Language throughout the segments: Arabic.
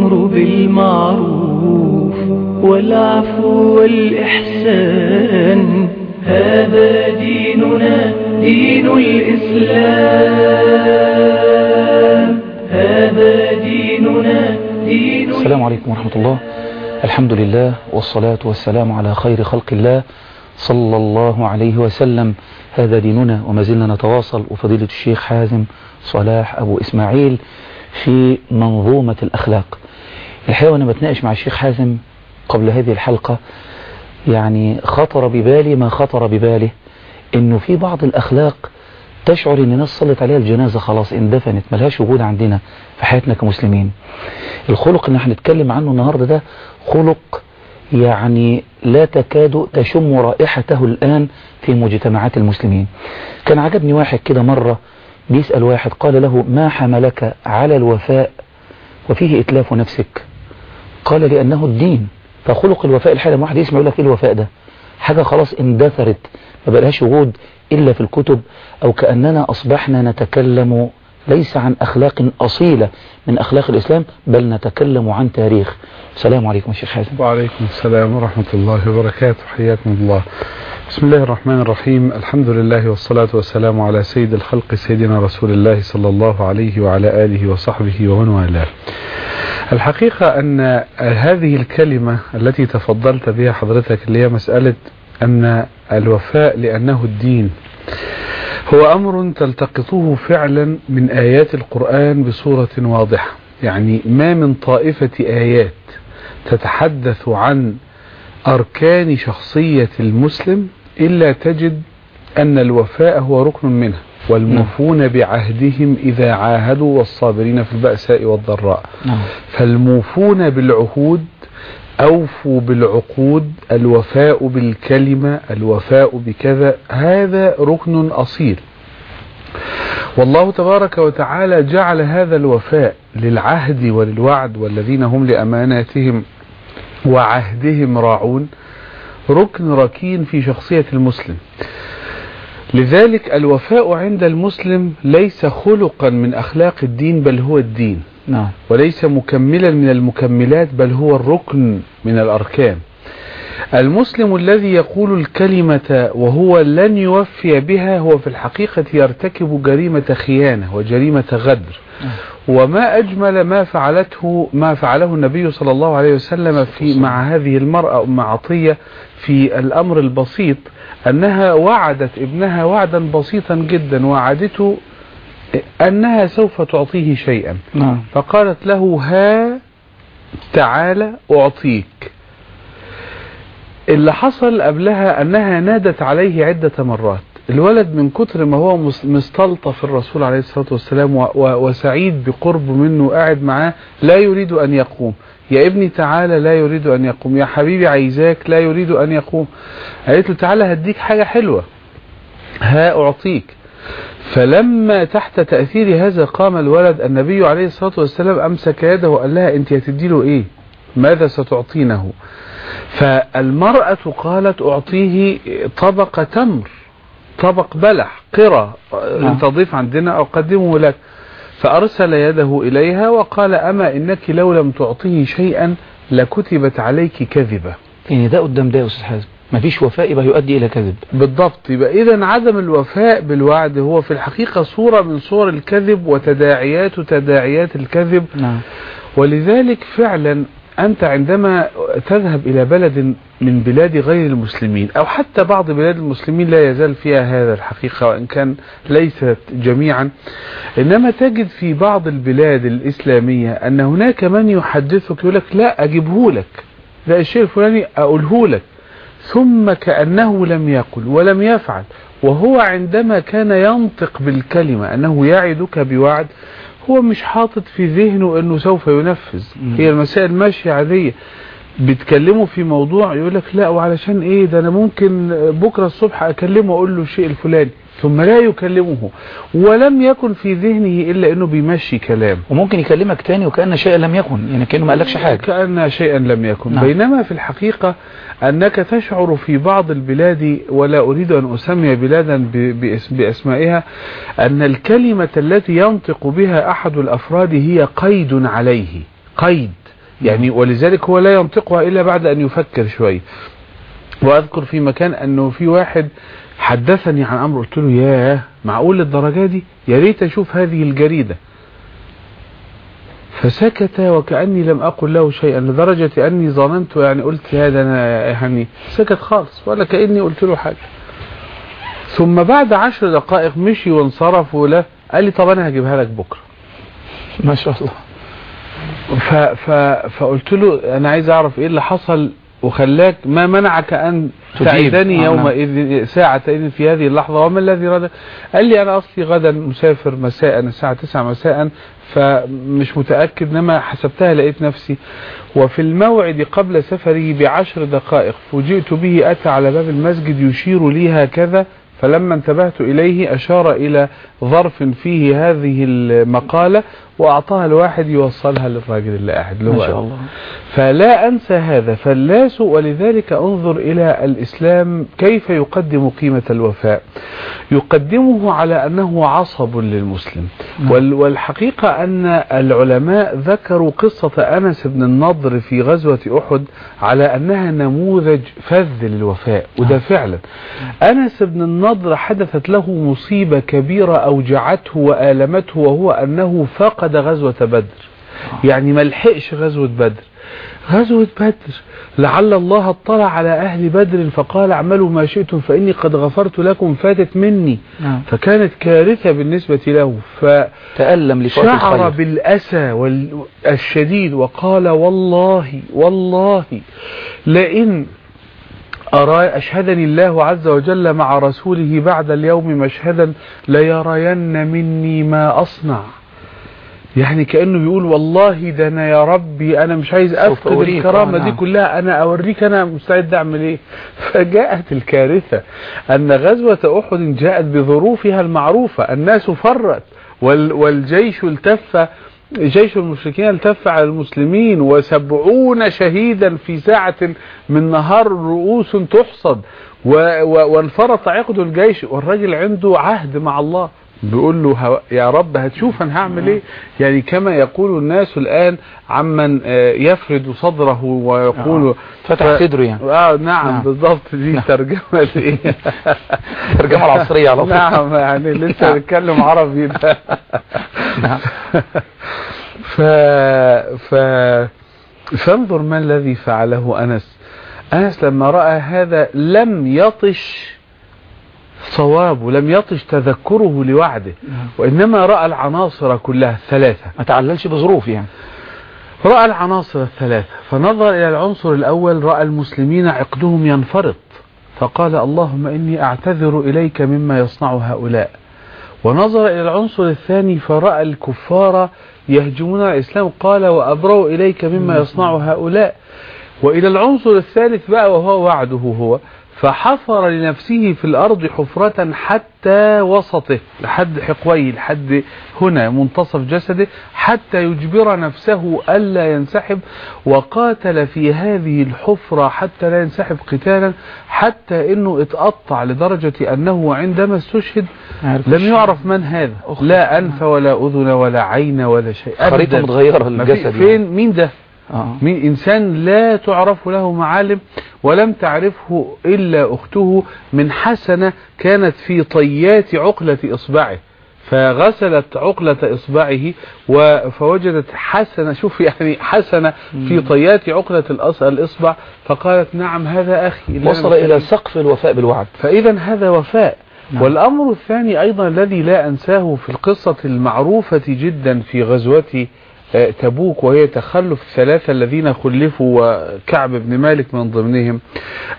والأمر بالمعروف والعفو والإحسان. هذا ديننا دين الإسلام. هذا ديننا دين السلام عليكم ورحمة الله. الحمد لله والصلاة والسلام على خير خلق الله صلى الله عليه وسلم. هذا ديننا وما زلنا نتواصل وفضيلة الشيخ حازم صلاح أبو إسماعيل في منظومة الأخلاق. الحقيقة وأنا بتناقش مع الشيخ حازم قبل هذه الحلقة يعني خطر ببالي ما خطر بباله إنه في بعض الأخلاق تشعر إن الناس صلت عليها الجنازة خلاص اندفنت ملهاش وجود عندنا في حياتنا كمسلمين. الخلق اللي هنتكلم عنه النهاردة ده خلق يعني لا تكاد تشم رائحته الآن في مجتمعات المسلمين. كان عجبني واحد كده مرة بيسأل واحد قال له ما حملك على الوفاء؟ وفيه إتلاف نفسك. قال لأنه الدين. فخلق الوفاء الحالة واحد يسمع يقول لك إيه الوفاء ده؟ حاجة خلاص اندثرت. ما بقالهاش وجود إلا في الكتب. أو كأننا أصبحنا نتكلم ليس عن أخلاق أصيلة من أخلاق الإسلام بل نتكلم عن تاريخ. السلام عليكم شيخ حازم. وعليكم السلام ورحمة الله وبركاته. حياكم الله. بسم الله الرحمن الرحيم. الحمد لله والصلاة والسلام على سيد الخلق سيدنا رسول الله صلى الله عليه وعلى آله وصحبه ومن والاه. الحقيقة أن هذه الكلمة التي تفضلت بها حضرتك اللي هي مسألة أن الوفاء لأنه الدين هو أمر تلتقطه فعلا من آيات القرآن بصورة واضحة. يعني ما من طائفة آيات تتحدث عن أركان شخصية المسلم إلا تجد أن الوفاء هو ركن منها. والموفون بعهدهم إذا عاهدوا والصابرين في البأساء والضراء. نعم. فالموفون بالعهود أوفوا بالعقود الوفاء بالكلمة الوفاء بكذا هذا ركن أصيل. والله تبارك وتعالى جعل هذا الوفاء للعهد وللوعد والذين هم لأماناتهم وعهدهم راعون ركن ركين في شخصية المسلم. لذلك الوفاء عند المسلم ليس خلقا من أخلاق الدين بل هو الدين. نعم. وليس مكملا من المكملات بل هو الركن من الأركان. المسلم الذي يقول الكلمة وهو لن يوفي بها هو في الحقيقة يرتكب جريمة خيانة وجريمة غدر. وما أجمل ما فعلته ما فعله النبي صلى الله عليه وسلم في مع هذه المرأة أم عطية في الأمر البسيط أنها وعدت ابنها وعدا بسيطا جدا وعدته أنها سوف تعطيه شيئا. نعم. فقالت له ها تعالى أعطيك. اللي حصل قبلها أنها نادت عليه عدة مرات. الولد من كتر ما هو مس- مستلطف الرسول عليه الصلاة والسلام وسعيد بقرب منه قاعد معاه لا يريد أن يقوم. يا ابني تعالى لا يريد أن يقوم. يا حبيبي عايزاك لا يريد أن يقوم. قالت له تعالى هديك حاجة حلوة. ها أعطيك. فلما تحت تأثير هذا قام الولد النبي عليه الصلاة والسلام أمسك يده وقال لها أنت هتدي له إيه؟ ماذا ستعطينه؟ فالمرأة قالت أعطيه طبق تمر طبق بلح قرى نعم. تضيف عندنا أقدمه لك. فأرسل يده إليها وقال أما إنك لو لم تعطيه شيئا لكتبت عليك كذبة. يعني ده قدام ده يا أستاذ حازم. مفيش وفاء يبقى يؤدي إلى كذب. بالضبط. يبقى إذا عدم الوفاء بالوعد هو في الحقيقة صورة من صور الكذب وتداعيات تداعيات الكذب. نعم. ولذلك فعلا أنت عندما تذهب إلى بلد من بلاد غير المسلمين أو حتى بعض بلاد المسلمين لا يزال فيها هذا الحقيقة وإن كان ليست جميعا إنما تجد في بعض البلاد الإسلامية أن هناك من يحدثك يقول لك لا أجيبه لك لا الشيء الفلاني أقوله لك ثم كأنه لم يقل ولم يفعل وهو عندما كان ينطق بالكلمة أنه يعدك بوعد هو مش حاطط في ذهنه أنه سوف ينفذ. هي المسائل ماشية عادية بتكلمه في موضوع يقول لك لا وعلشان إيه؟ ده أنا ممكن بكرة الصبح أكلمه أقول له الشيء الفلاني ثم لا يكلمه ولم يكن في ذهنه إلا إنه بيمشي كلام. وممكن يكلمك تاني وكأن شيئا لم يكن يعني كأنه ما قالكش حاجة. كأن شيئا لم يكن. نعم. بينما في الحقيقة أنك تشعر في بعض البلاد ولا أريد أن أسمي بلادا ب- باسم بأسمائها أن الكلمة التي ينطق بها أحد الأفراد هي قيد عليه قيد. يعني ولذلك هو لا ينطقها إلا بعد أن يفكر شوي. وأذكر في مكان أنه في واحد حدثني عن أمر قلت له ياه معقول الدرجة دي؟ يا ريت أشوف هذه الجريدة. فسكت وكأني لم أقل له شيئا لدرجة أني ظننت يعني قلت هذا أنا يعني سكت خالص ولا كأني قلت له حاجة. ثم بعد عشر دقائق مشي وانصرف ولا قال لي طب أنا هجيبها لك بكرة. ما شاء الله. ف ف فقلت له أنا عايز أعرف إيه اللي حصل وخلاك ما منعك أن تجيب. تعيدني آه، يومئذ ساعة إذن في هذه اللحظة وما الذي رد؟ قال لي أنا أصلي غدا مسافر مساء الساعة 9 مساء فمش متأكد إنما حسبتها لقيت نفسي. وفي الموعد قبل سفره بعشر دقائق فوجئت به أتى على باب المسجد يشير لي هكذا فلما انتبهت إليه أشار إلى ظرف فيه هذه المقالة وأعطاها الواحد يوصلها للراجل اللي قاعد اللي هو ما شاء. الله. فلا أنسى هذا فاللاس ولذلك انظر إلى الإسلام كيف يقدم قيمة الوفاء. يقدمه على أنه عصب للمسلم. نعم. وال- والحقيقة أن العلماء ذكروا قصة أنس بن النضر في غزوة أحد على أنها نموذج فذ للوفاء وده فعلا. أنس بن النضر حدثت له مصيبة كبيرة أوجعته وآلمته وهو أنه فقد غزوة بدر. يعني ما لحقش غزوة بدر. غزوة بدر. لعل الله اطلع على أهل بدر فقال اعملوا ما شئتم فإني قد غفرت لكم فاتت مني. نعم. فكانت كارثة بالنسبة له. تألم لفوات فشعر الخير. بالأسى الشديد وقال والله والله لئن أرى أشهدني الله عز وجل مع رسوله بعد اليوم مشهدا ليرين مني ما أصنع. يعني كأنه بيقول والله ده أنا يا ربي أنا مش عايز أريك، الكرامة آه، دي نعم. كلها. أنا أوريك أنا مستعد أعمل إيه. فجاءت الكارثة أن غزوة أحد جاءت بظروفها المعروفة. الناس فرت وال والجيش التف جيش المشركين التف على المسلمين وسبعون شهيدا في ساعة من نهار رؤوس تحصد. وانفرط عقد الجيش. والراجل عنده عهد مع الله. بيقول له هو- يا رب هتشوف أنا هعمل إيه يعني كما يقول الناس الآن عمن آه، يفرد صدره ويقول آه. فتح صدره يعني. آه نعم, نعم. بالضبط دي نعم. ترجمة إيه الترجمة العصرية على طول نعم يعني لسه نعم. بنتكلم عربي ده نعم. ف... ف... فانظر ما الذي فعله أنس أنس لما رأى هذا لم يطش صوابه لم يطش تذكره لوعده وإنما رأى العناصر كلها الثلاثة ما تعللش بظروف يعني. رأى العناصر الثلاثة فنظر إلى العنصر الأول رأى المسلمين عقدهم ينفرط فقال اللهم إني أعتذر إليك مما يصنع هؤلاء. ونظر إلى العنصر الثاني فرأى الكفار يهجمون على الإسلام قال وأبرأ إليك مما يصنع هؤلاء. وإلى العنصر الثالث بقى وهو وعده هو فحفر لنفسه في الأرض حفرة حتى وسطه. لحد حقويه لحد هنا منتصف جسده حتى يجبر نفسه ألا ينسحب. وقاتل في هذه الحفرة حتى لا ينسحب قتالا حتى أنه اتقطع لدرجة أنه عندما استشهد لم يعرف من هذا. لا أنف ولا أذن ولا عين ولا شيء خريطة. متغيرة للجسد فين؟ مين ده؟ آه. من إنسان لا تعرف له معالم ولم تعرفه إلا أخته من حسنة كانت في طيات عقلة إصبعه فغسلت عقلة إصبعه فوجدت حسنة شوف يعني حسنة في طيات عقلة الإصبع فقالت نعم هذا أخي وصل. إلى سقف الوفاء بالوعد فإذا هذا وفاء نعم. والأمر الثاني أيضا الذي لا أنساه في القصة المعروفة جدا في غزوة تبوك وهي تخلف الثلاثة الذين خلفوا وكعب بن مالك من ضمنهم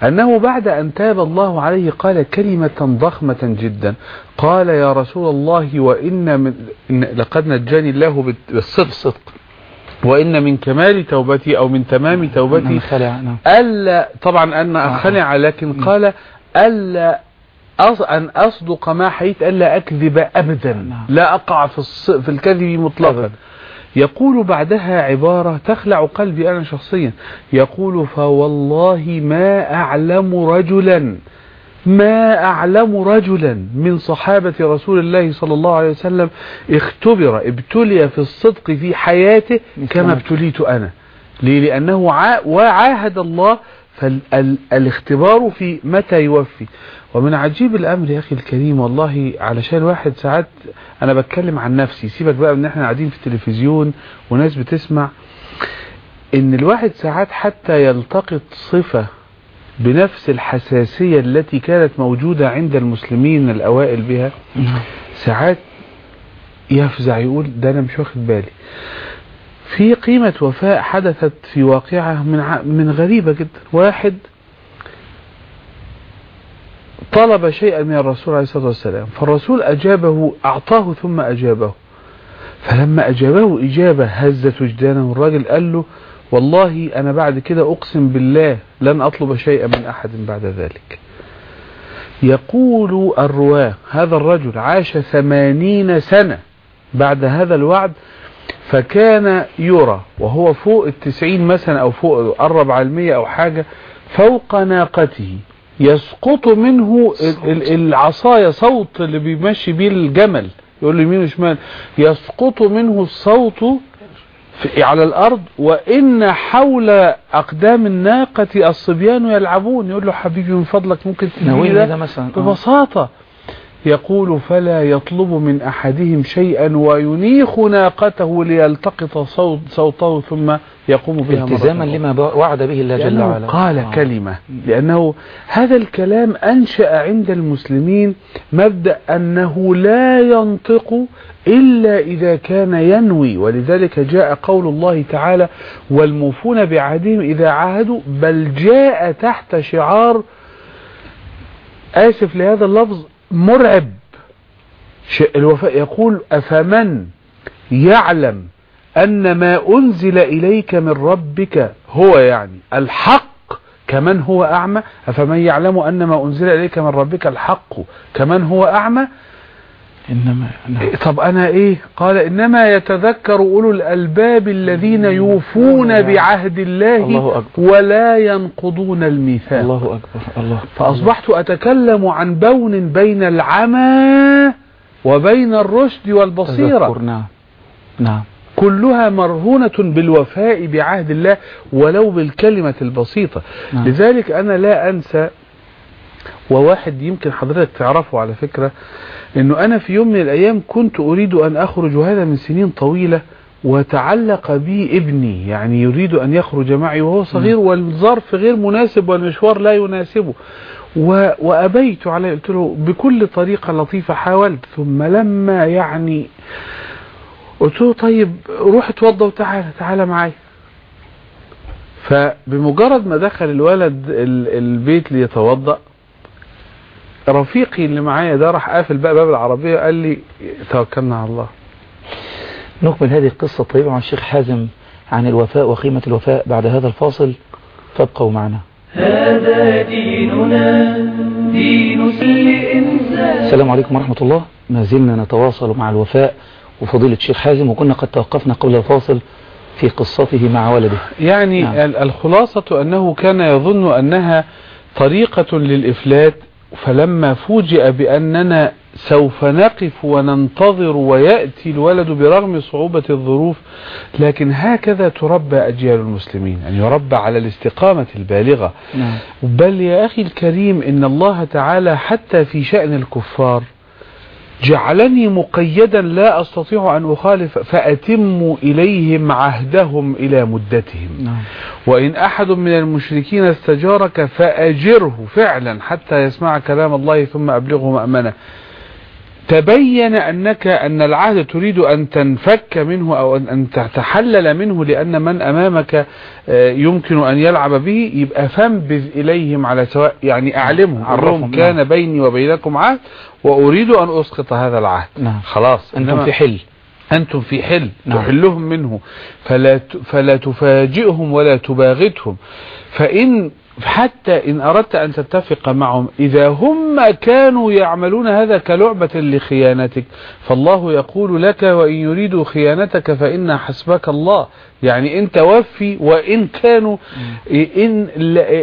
أنه بعد أن تاب الله عليه قال كلمة ضخمة جدا قال يا رسول الله وإن من لقد نجاني الله بالصدق الصدق وإن من كمال توبتي أو من تمام توبتي نعم، نعم ألا طبعا أن أخلع لكن قال ألا. أن أصدق ما حيث ألا أكذب أبدا نعم. لا أقع في. في الكذب مطلقا. يقول بعدها عبارة تخلع قلبي أنا شخصيا. يقول فوالله ما أعلم رجلا ما أعلم رجلا من صحابة رسول الله صلى الله عليه وسلم اختبر ابتلي في الصدق في حياته كما ابتليت أنا. ليه؟ لأنه عا- وعاهد الله فالاختبار في متى يوفي؟ ومن عجيب الأمر يا أخي الكريم والله علشان الواحد ساعات أنا بتكلم عن نفسي. سيبك بقى من إحنا قاعدين في التلفزيون وناس بتسمع. إن الواحد ساعات حتى يلتقط صفة بنفس الحساسية التي كانت موجودة عند المسلمين الأوائل بها ساعات يفزع يقول ده أنا مش واخد بالي. في قيمة وفاء حدثت في واقعة من من غريبة جدا. واحد طلب شيئا من الرسول عليه الصلاة والسلام فالرسول أجابه أعطاه ثم أجابه. فلما أجابه إجابة هزت وجدانه الراجل قال له والله أنا بعد كده أقسم بالله لن أطلب شيئا من أحد بعد ذلك. يقول الرواة هذا الرجل عاش ثمانين سنة بعد هذا الوعد فكان يرى وهو فوق التسعين مثلا أو فوق قرب على المية أو حاجة فوق ناقته. يسقط منه ال- ال- العصاية صوت اللي بيمشي بيه الجمل. يقول له يمين وشمال؟ يسقط منه الصوت على الأرض وإن حول أقدام الناقة الصبيان يلعبون. يقول له حبيبي من فضلك ممكن ناويني ده؟ آه. ببساطة. يقول فلا يطلب من أحدهم شيئا وينيخ ناقته ليلتقط صوت صوته ثم يقوم بها التزاما. لما وعد به الله جل وعلا قال آه. كلمة لأنه هذا الكلام أنشأ عند المسلمين مبدأ أنه لا ينطق إلا إذا كان ينوي ولذلك جاء قول الله تعالى والموفون بعهدهم إذا عاهدوا بل جاء تحت شعار آسف لهذا اللفظ مرعب. ش- الوفاء يقول أفمن يعلم أن ما أنزل إليك من ربك هو يعني الحق كمن هو أعمى؟ أفمن يعلم أن ما أنزل إليك من ربك الحق كمن هو أعمى؟ إنما نعم. إيه، طب أنا إيه؟ قال إنما يتذكر أولو الألباب الذين يوفون بعهد الله الله أكبر. ولا ينقضون الميثاق. الله أكبر. الله. فأصبحت أتكلم عن بون بين العمى وبين الرشد والبصيرة. نعم. نعم. كلها مرهونة بالوفاء بعهد الله ولو بالكلمة البسيطة. نعم. لذلك أنا لا أنسى وواحد يمكن حضرتك تعرفه على فكرة أنه أنا في يوم من الأيام كنت أريد أن أخرج وهذا من سنين طويلة وتعلق بي ابني يعني يريد أن يخرج معي وهو صغير والظرف غير مناسب والمشوار لا يناسبه و... وأبيت عليه قلت له بكل طريقة لطيفة حاولت ثم لما يعني قلت له طيب روح اتوضى وتعالى تعالى معايا. فبمجرد ما دخل الولد ال- البيت ليتوضأ رفيقي اللي معايا ده راح قافل بقى باب العربية قال لي توكلنا على الله. نكمل هذه القصة الطيبة مع الشيخ حازم عن الوفاء وقيمة الوفاء بعد هذا الفاصل. فابقوا معنا. هذا ديننا دين كل إنسان السلام عليكم ورحمة الله. ما زلنا نتواصل مع الوفاء وفضيلة الشيخ حازم وكنا قد توقفنا قبل الفاصل في قصته مع ولده. يعني نعم. ال- الخلاصة أنه كان يظن أنها طريقة للإفلات فلما فوجئ بأننا سوف نقف وننتظر ويأتي الولد برغم صعوبة الظروف لكن هكذا تربى أجيال المسلمين أن يربى على الاستقامة البالغة. نعم. بل يا أخي الكريم إن الله تعالى حتى في شأن الكفار جعلني مقيدا لا أستطيع أن أخالف فأتم إليهم عهدهم إلى مدتهم. نعم. وإن أحد من المشركين استجارك فأجره فعلا حتى يسمع كلام الله ثم أبلغه مأمنة. تبين أنك أن العهد تريد أن تنفك منه أو أن- تتحلل منه لأن من أمامك آه، يمكن أن يلعب به يبقى فانبذ إليهم على سواء يعني أعلمهم عرفهم، أعلمهم كان نعم. بيني وبينكم عهد وأريد أن أسقط هذا العهد. نعم. خلاص. أنتم في حل. أنتم في حل. نعم. تحلهم منه. فلا فلا تفاجئهم ولا تباغتهم. فإن حتى إن أردت أن تتفق معهم إذا هم كانوا يعملون هذا كلعبة لخيانتك فالله يقول لك وإن يريدوا خيانتك فإن حسبك الله. يعني أنت وفي وإن كانوا إن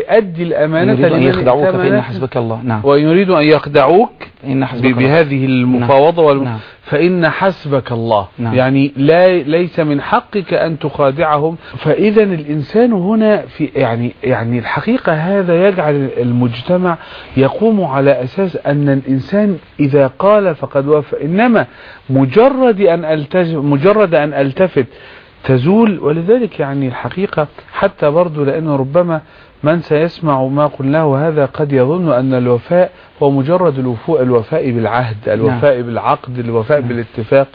أدي الأمانة يريد أن يخدعوك فإن. حسبك الله. نعم. وإن يريدوا أن يخدعوك إن بهذه المفاوضة والم... نعم. فإن حسبك الله. نعم. يعني لا ليس من حقك أن تخادعهم. فإذا الإنسان هنا في يعني يعني الحقيقة هذا يجعل المجتمع يقوم على أساس أن الإنسان إذا قال فقد وفى. إنما مجرد أن ألتج مجرد أن ألتفت تزول. ولذلك يعني الحقيقة حتى برضو لأنه ربما من سيسمع ما قلناه هذا قد يظن أن الوفاء هو مجرد الوفاء الوفاء بالعهد الوفاء بالعقد الوفاء بالاتفاق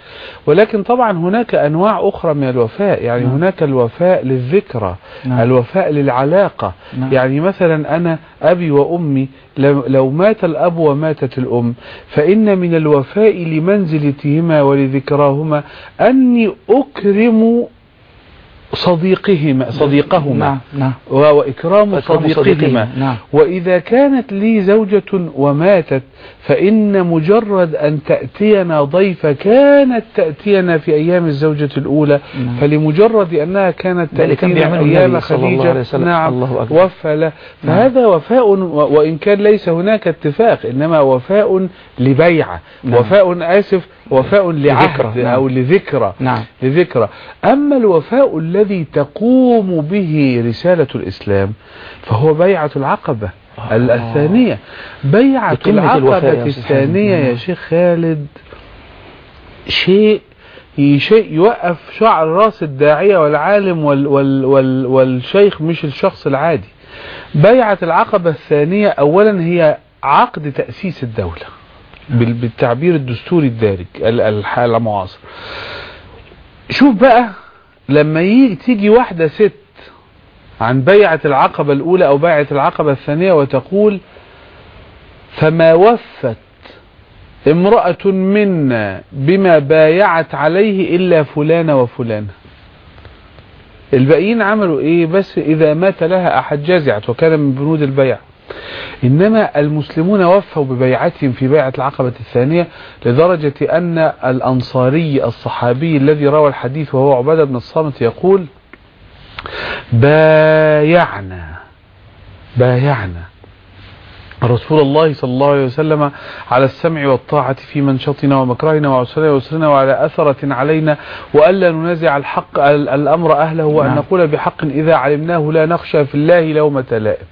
ولكن طبعا هناك أنواع أخرى من الوفاء يعني نعم. هناك الوفاء للذكرى نعم. الوفاء للعلاقة نعم. يعني مثلا أنا أبي وأمي لو لو مات الأب وماتت الأم فإن من الوفاء لمنزلتهما ولذكراهما أني أكرم صديقهما صديقهما نعم نعم وإكرام إكرام صديقهما نعم. وإذا كانت لي زوجة وماتت فإن مجرد أن تأتينا ضيفة كانت تأتينا في أيام الزوجة الأولى نعم. فلمجرد أنها كانت تأتينا أيام خديجة. نعم الله. وفى له فهذا وفاء و- وإن كان ليس هناك اتفاق إنما وفاء لبيعة نعم. وفاء آسف وفاء لعهد لذكرى، نعم. أو لذكرى. نعم. لذكرى. أما الوفاء الذي تقوم به رسالة الإسلام فهو بيعة العقبة ال- آه. الثانية. بيعة العقبة الثانية حازم. يا شيخ خالد. شيء شيء يوقف شعر راس الداعية والعالم وال وال وال والشيخ مش الشخص العادي. بيعة العقبة الثانية أولا هي عقد تأسيس الدولة. بالتعبير الدستوري الدارج ال- الحالة المعاصر شوف بقى لما يجي تيجي واحدة ست عن بيعة العقبة الأولى أو بيعة العقبة الثانية وتقول فما وفت امرأة منا بما بايعت عليه إلا فلانة وفلانة. الباقيين عملوا إيه؟ بس إذا مات لها أحد جزعت وكان من بنود البيع. إنما المسلمون وفوا ببيعتهم في بيعة العقبة الثانية لدرجة أن الأنصاري الصحابي الذي روى الحديث وهو عبادة بن الصامت يقول بايعنا بايعنا رسول الله صلى الله عليه وسلم على السمع والطاعة في منشطنا ومكرهنا وعسرنا ويسرنا وعلى أثرة علينا وألا ننازع الحق ال- الأمر أهله وأن نعم. نقول بحق إذا علمناه لا نخشى في الله لومة لائم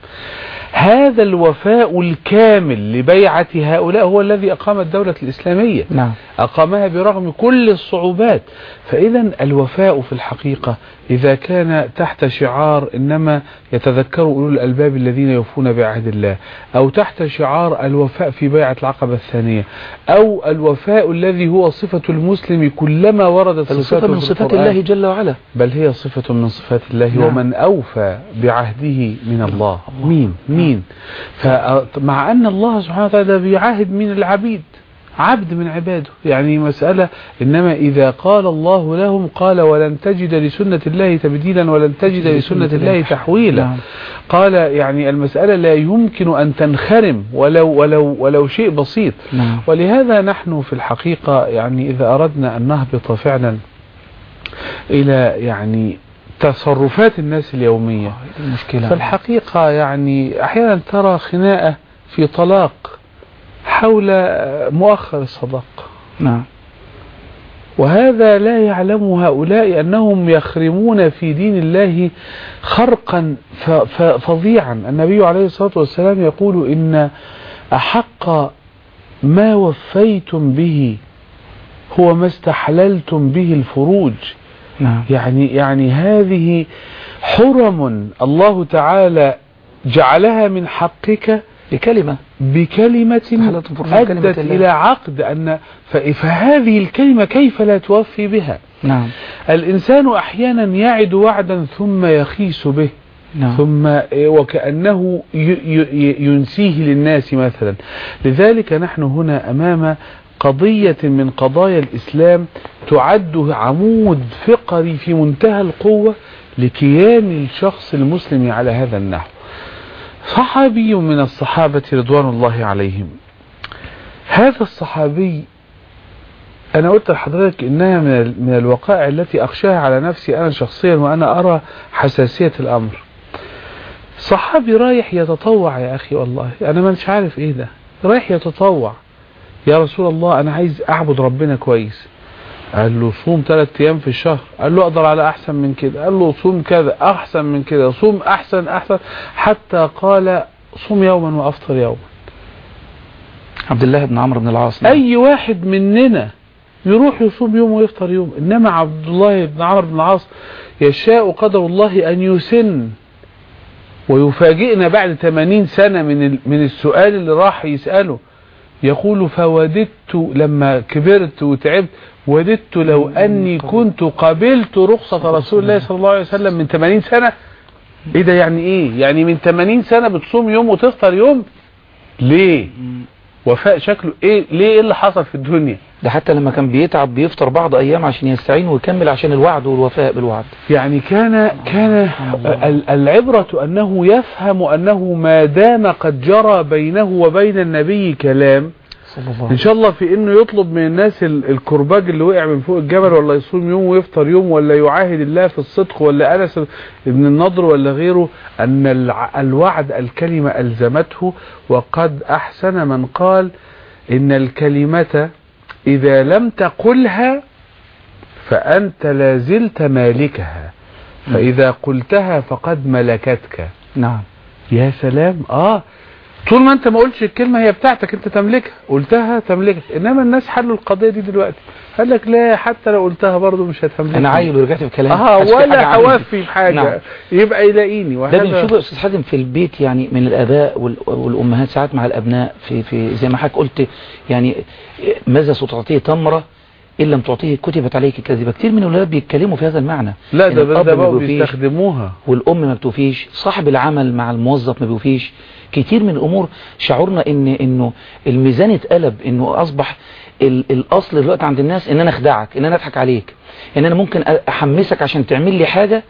هذا الوفاء الكامل لبيعة هؤلاء هو الذي أقام الدولة الإسلامية. نعم. أقامها برغم كل الصعوبات. فإذا الوفاء في الحقيقة إذا كان تحت شعار إنما يتذكر أولو الألباب الذين يوفون بعهد الله أو تحت شعار الوفاء في بيعة العقبة الثانية أو الوفاء الذي هو صفة المسلم كلما وردت صفاته من صفات. الله جل وعلا. بل هي صفة من صفات الله نعم. ومن أوفى بعهده من الله. مين مين فمع أن الله سبحانه وتعالى بيعاهد من العبيد عبد من عباده. يعني مسألة إنما إذا قال الله لهم قال ولن تجد لسنة الله تبديلا ولن تجد لسنة الله. تحويلا. نعم. قال يعني المسألة لا يمكن أن تنخرم ولو ولو ولو شيء بسيط. نعم. ولهذا نحن في الحقيقة يعني إذا أردنا أن نهبط فعلا إلى يعني تصرفات الناس اليومية. المشكلة؟ فالحقيقة يعني أحيانا ترى خناقة في طلاق حول مؤخر الصداق. نعم. وهذا لا يعلم هؤلاء أنهم يخرمون في دين الله خرقا فظيعا. النبي عليه الصلاة والسلام يقول إن أحق ما وفيتم به هو ما استحللتم به الفروج. نعم. يعني يعني هذه حرم الله تعالى جعلها من حقك بكلمة. بكلمة أدت. إلى عقد أن فهذه الكلمة كيف لا توفي بها؟ نعم. الإنسان أحيانا يعد وعدا ثم يخيس به نعم. ثم إيه، وكأنه ينسيه للناس مثلا. لذلك نحن هنا أمام قضية من قضايا الإسلام تعد عمود فقري في منتهى القوة لكيان الشخص المسلم على هذا النحو. صحابي من الصحابة رضوان الله عليهم. هذا الصحابي أنا قلت لحضرتك إنها من ال- من الوقائع التي أخشاها على نفسي أنا شخصيا وأنا أرى حساسية الأمر. صحابي رايح يتطوع يا أخي والله. أنا مش عارف إيه ده. رايح يتطوع. يا رسول الله أنا عايز أعبد ربنا كويس. قال له صوم ثلاث أيام في الشهر. قال له أقدر على أحسن من كده. قال له صوم كذا أحسن من كده. صوم أحسن أحسن. حتى قال صوم يوما وأفطر يوما. عبد الله بن عمرو بن العاص أي واحد مننا يروح يصوم يوم ويفطر يوم؟ إنما عبد الله بن عمرو بن العاص يشاء قدر الله أن يسن ويفاجئنا بعد 80 سنة من من السؤال اللي راح يسأله. يقول فوددت لما كبرت وتعبت وددت لو أني كنت قبلت رخصة رسول الله صلى الله عليه وسلم من 80 سنة. إيه ده يعني إيه؟ يعني من 80 سنة بتصوم يوم وتفطر يوم؟ ليه؟ وفاء شكله إيه؟ ليه إيه اللي حصل في الدنيا؟ ده حتى لما كان بيتعب بيفطر بعض أيام عشان يستعين ويكمل عشان الوعد والوفاء بالوعد. يعني كان كان ال- العبرة أنه يفهم أنه ما دام قد جرى بينه وبين النبي كلام عليه شاء الله في إنه يطلب من الناس ال- الكرباج اللي وقع من فوق الجبل ولا يصوم يوم ويفطر يوم ولا يعاهد الله في الصدق ولا أنس بن النضر ولا غيره الع- الوعد الكلمة ألزمته وقد أحسن من قال إن الكلمة إذا لم تقلها فأنت لازلت مالكها. فإذا قلتها فقد ملكتك. نعم. يا سلام. آه طول ما انت ما قلتش الكلمة هي بتاعتك انت تملكها. قلتها تملكك انما الناس حلوا القضية دي دلوقتي. قال لك لا حتى لو قلتها برضه مش هتملكها. أنا عيل ورجعت في كلامي آه ولا. اوفي بحاجة نعم. يبقى يلاقيني. ده وهذا بنشوفه يا أستاذ حازم في البيت يعني من الآباء وال- والأمهات ساعات مع الأبناء في في زي ما حضرتك قلت يعني ماذا ستعطيه تمرة إن لم تعطيه كتبت عليك كذبه كتير من الاولاد بيتكلموا في هذا المعنى. لا إن ده ده بيستخدموها. والأم ما بتوفيش صاحب العمل مع الموظف ما بيوفيش كتير من الأمور شعورنا ان إنه الميزان اتقلب إنه أصبح ال الأصل دلوقتي عند الناس إن أنا أخدعك إن أنا أضحك عليك إن أنا ممكن أحمسك عشان تعمل لي حاجة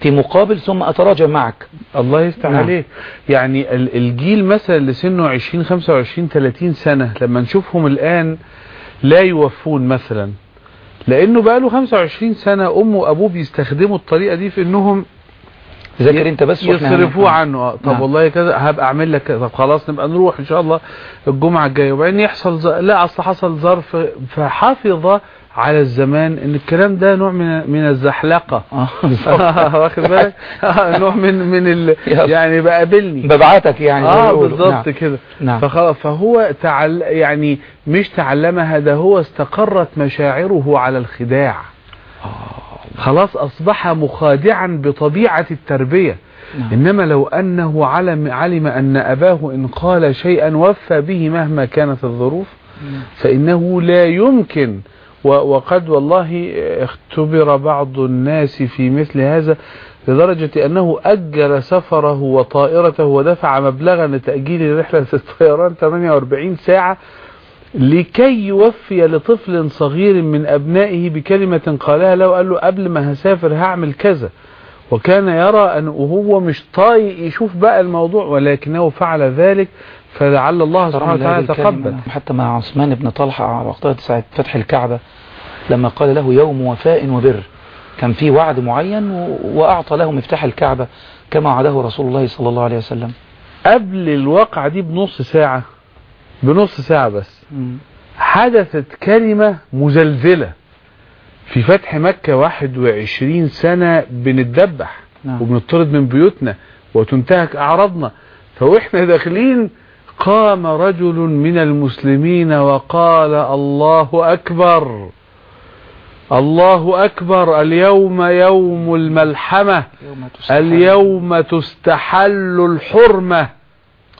في مقابل ثم أتراجع معك الله يفتح نعم. عليك يعني ال- الجيل مثلا اللي سنه 20 25 30 سنة لما نشوفهم الآن لا يوفون مثلا لأنه بقى له 25 سنة أمه وأبوه بيستخدموا الطريقة دي في إنهم ذاكر انت بس يصرفوه. عنه. آه، طب نعم. والله كذا هبقى أعمل لك طب خلاص نبقى نروح إن شاء الله الجمعة الجاية. وبعدين يحصل ز... لا أصل حصل ظرف فحافظ على الزمان. إن الكلام ده نوع من من الزحلقة. آه واخد بالك؟ آه، نوع من من ال... يعني بقابلني ببعتك يعني آه. بالظبط نعم. كده. نعم. فخلاص فهو تعل... يعني مش تعلمها ده هو استقرت مشاعره على الخداع. خلاص أصبح مخادعا بطبيعة التربية. نعم. إنما لو أنه علم, علم أن أباه إن قال شيئا وفى به مهما كانت الظروف فإنه لا يمكن. وقد والله اختبر بعض الناس في مثل هذا لدرجة أنه أجل سفره وطائرته ودفع مبلغا لتأجيل رحلة الطيران 48 ساعة لكي يوفي لطفل صغير من أبنائه بكلمة قالها له قال له قبل ما هسافر هعمل كذا. وكان يرى أن وهو مش طايق يشوف بقى الموضوع ولكنه فعل ذلك فلعل الله سبحانه وتعالى. تقبل حتى مع عثمان بن طلحة على وقتها ساعة فتح الكعبة لما قال له يوم وفاء وبر كان في وعد معين وأعطى له مفتاح الكعبة كما وعده رسول الله صلى الله عليه وسلم. قبل الواقعة دي بنص ساعة بنص ساعة بس. حدثت كلمة مزلزلة في فتح مكة 21 سنة بنتدبح نعم. وبنطرد من بيوتنا وتنتهك أعراضنا. فوإحنا داخلين قام رجل من المسلمين وقال الله أكبر. الله أكبر. اليوم يوم الملحمة. اليوم تستحل الحرمة.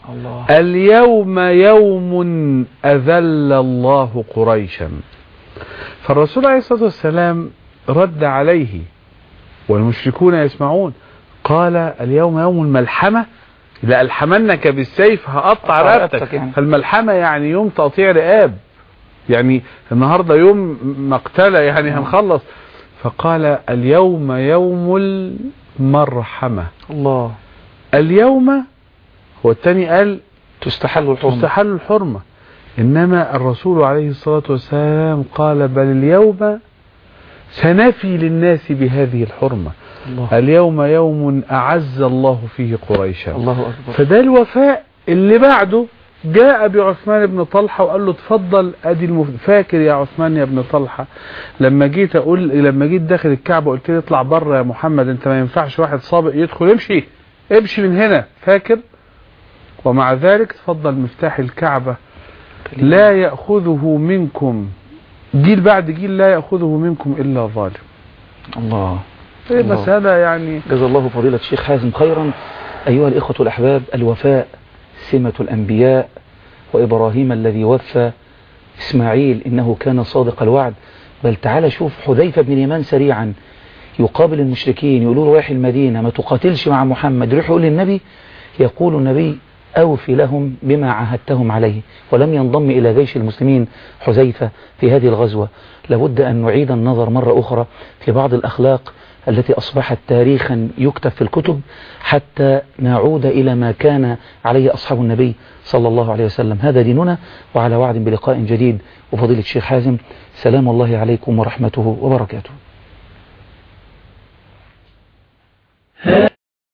الله. اليوم يوم أذل الله قريشا. فالرسول عليه الصلاة والسلام رد عليه والمشركون يسمعون قال اليوم يوم الملحمة لا ألحمنك بالسيف هقطع قطع رقبتك رقبتك. يعني. فالملحمة يعني يوم تقطيع رقاب. يعني النهاردة يوم مقتلة يعني هنخلص. فقال اليوم يوم المرحمة. الله. اليوم هو التاني قال تستحل الحرمة. تستحل. الحرمة. إنما الرسول عليه الصلاة والسلام قال بل اليوم سنفي للناس بهذه الحرمة. الله. اليوم يوم أعز الله فيه قريشا. الله أكبر. فده الوفاء اللي بعده جاء بعثمان بن طلحة وقال له اتفضل أدي المف... فاكر يا عثمان يا ابن طلحة لما جيت أقول لما جيت داخل الكعبة قلت لي اطلع بره يا محمد أنت ما ينفعش واحد سابق يدخل امشي امشي من هنا فاكر؟ ومع ذلك تفضل مفتاح الكعبة. لا يأخذه منكم. جيل بعد جيل لا يأخذه منكم إلا ظالم. الله. هي الله. مسألة يعني جزا الله فضيلة الشيخ حازم خيرا. أيها الإخوة الأحباب الوفاء سمة الأنبياء وإبراهيم الذي وفى إسماعيل إنه كان صادق الوعد. بل تعالى شوف حذيفة بن اليمان سريعا. يقابل المشركين يقولوا له رايح المدينة ما تقاتلش مع محمد يروح يقول للنبي. يقول النبي أوفي لهم بما عاهدتهم عليه. ولم ينضم إلى جيش المسلمين حذيفة في هذه الغزوة. لابد أن نعيد النظر مرة أخرى في بعض الأخلاق التي أصبحت تاريخا يكتب في الكتب حتى نعود إلى ما كان عليه أصحاب النبي صلى الله عليه وسلم. هذا ديننا وعلى وعد بلقاء جديد وفضيلة الشيخ حازم. سلام الله عليكم ورحمته وبركاته.